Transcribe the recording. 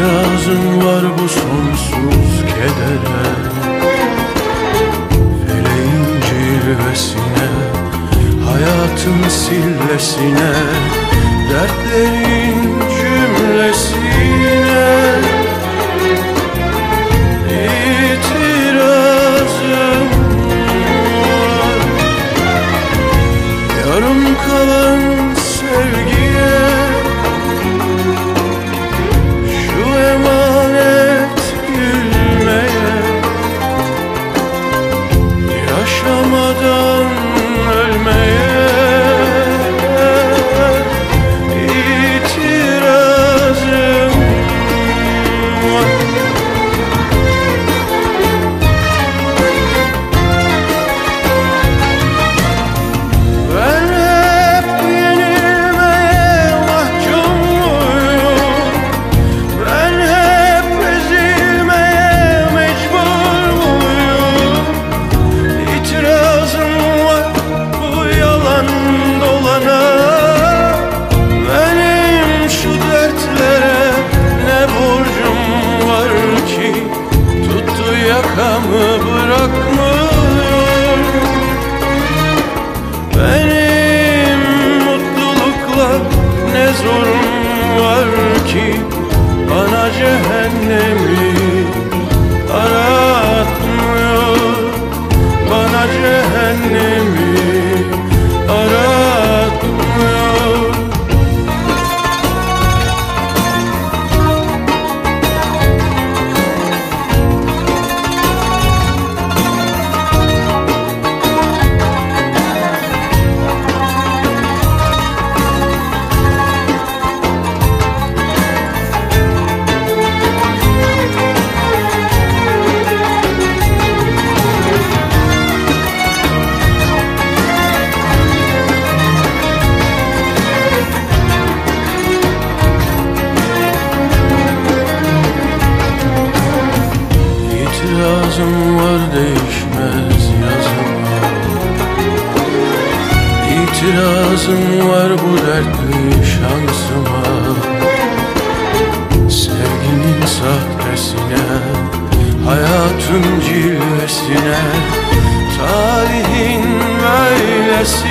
itirazın var bu sonsuz kedere. Feleğin cilvesine, hayatın sillesine Dertlerin cümlesine name is. İtirazım var bu dertli şansıma. Sevginin sahtesine Hayatın cilvesine Tarihin böylesi